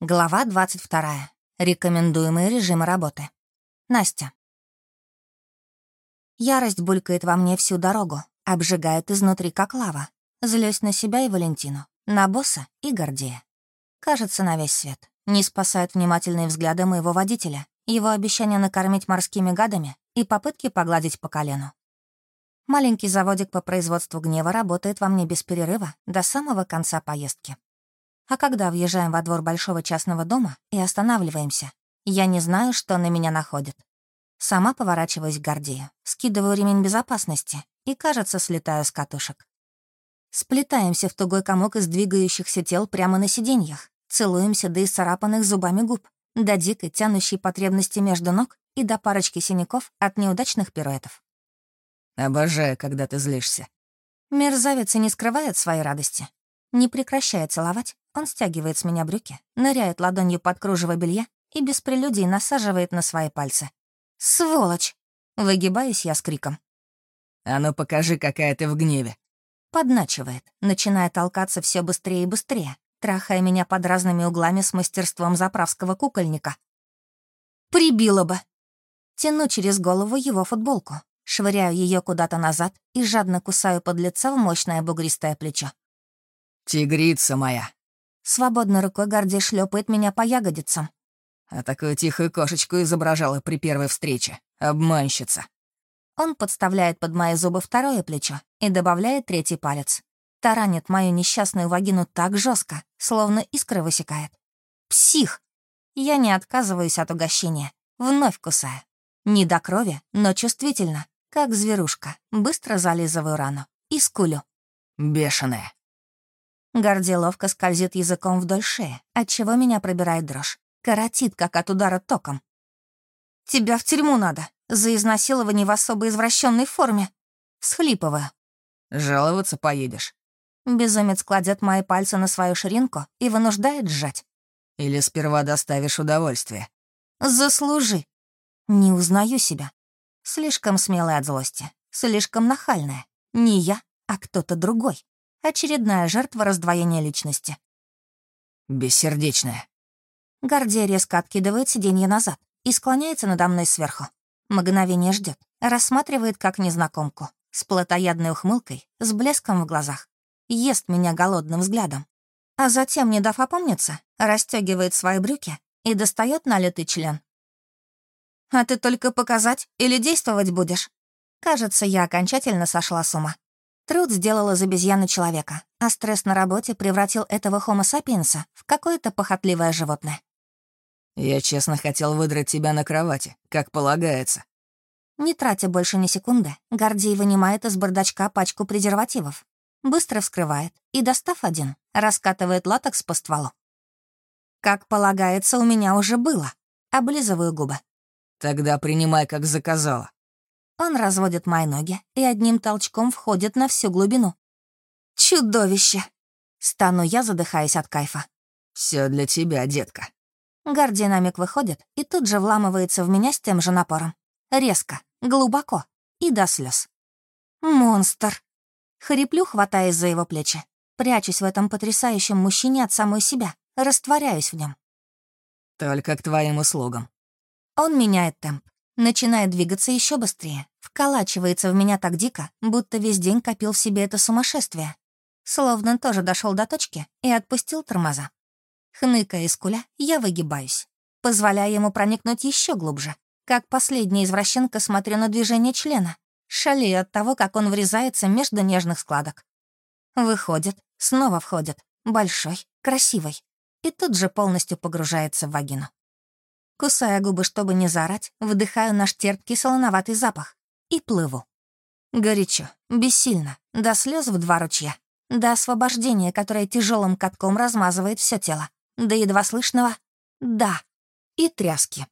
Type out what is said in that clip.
Глава 22. Рекомендуемые режимы работы. Настя. Ярость булькает во мне всю дорогу, обжигает изнутри, как лава. Злюсь на себя и Валентину, на босса и Гордея. Кажется, на весь свет. Не спасают внимательные взгляды моего водителя, его обещание накормить морскими гадами и попытки погладить по колену. Маленький заводик по производству гнева работает во мне без перерыва до самого конца поездки. А когда въезжаем во двор большого частного дома и останавливаемся, я не знаю, что на меня находит. Сама поворачиваюсь к Гордею, скидываю ремень безопасности и, кажется, слетаю с катушек. Сплетаемся в тугой комок из двигающихся тел прямо на сиденьях, целуемся до исцарапанных зубами губ, до дикой тянущей потребности между ног и до парочки синяков от неудачных пируэтов. «Обожаю, когда ты злишься». Мерзавец и не скрывает своей радости. Не прекращая целовать, он стягивает с меня брюки, ныряет ладонью под кружево белья и без прелюдий насаживает на свои пальцы. «Сволочь!» Выгибаюсь я с криком. «А ну покажи, какая ты в гневе!» Подначивает, начиная толкаться все быстрее и быстрее, трахая меня под разными углами с мастерством заправского кукольника. «Прибила бы!» Тяну через голову его футболку, швыряю ее куда-то назад и жадно кусаю под лицо в мощное бугристое плечо. «Тигрица моя!» Свободной рукой Гордей шлепает меня по ягодицам. А такую тихую кошечку изображала при первой встрече. Обманщица. Он подставляет под мои зубы второе плечо и добавляет третий палец. Таранит мою несчастную вагину так жестко, словно искры высекает. Псих! Я не отказываюсь от угощения, вновь кусаю. Не до крови, но чувствительно, как зверушка. Быстро зализываю рану и скулю. Бешеная. Горди ловко скользит языком вдоль шеи, отчего меня пробирает дрожь. Коротит, как от удара током. «Тебя в тюрьму надо, за изнасилование в особо извращенной форме». Всхлипываю. «Жаловаться поедешь». Безумец кладет мои пальцы на свою ширинку и вынуждает сжать. «Или сперва доставишь удовольствие». «Заслужи». Не узнаю себя. Слишком смелая от злости, слишком нахальная. Не я, а кто-то другой. Очередная жертва раздвоения личности. Бессердечная. Гордия резко откидывает сиденье назад и склоняется надо мной сверху. Мгновение ждет, рассматривает как незнакомку, с плотоядной ухмылкой, с блеском в глазах. Ест меня голодным взглядом. А затем, не дав опомниться, расстегивает свои брюки и достает налитый член. «А ты только показать или действовать будешь?» Кажется, я окончательно сошла с ума. Труд сделал из обезьяны человека, а стресс на работе превратил этого хомо сапиенса в какое-то похотливое животное. «Я честно хотел выдрать тебя на кровати, как полагается». Не тратя больше ни секунды, Гордей вынимает из бардачка пачку презервативов, быстро вскрывает и, достав один, раскатывает латекс по стволу. «Как полагается, у меня уже было». Облизываю губы. «Тогда принимай, как заказала». Он разводит мои ноги и одним толчком входит на всю глубину. «Чудовище!» Стану я, задыхаясь от кайфа. Все для тебя, детка». Гардинамик выходит и тут же вламывается в меня с тем же напором. Резко, глубоко и до слез. «Монстр!» Хриплю, хватаясь за его плечи. Прячусь в этом потрясающем мужчине от самой себя, растворяюсь в нем. «Только к твоим услугам». Он меняет темп, Начинает двигаться еще быстрее, вколачивается в меня так дико, будто весь день копил в себе это сумасшествие. Словно тоже дошел до точки и отпустил тормоза. Хныкая из куля, я выгибаюсь, позволяя ему проникнуть еще глубже. Как последняя извращенка смотрю на движение члена, шалею от того, как он врезается между нежных складок. Выходит, снова входит, большой, красивый, и тут же полностью погружается в вагину. Кусая губы, чтобы не заорать, вдыхаю наш терпкий солоноватый запах и плыву. Горячо, бессильно, до слез в два ручья, до освобождения, которое тяжелым катком размазывает все тело, до едва слышного «да» и тряски.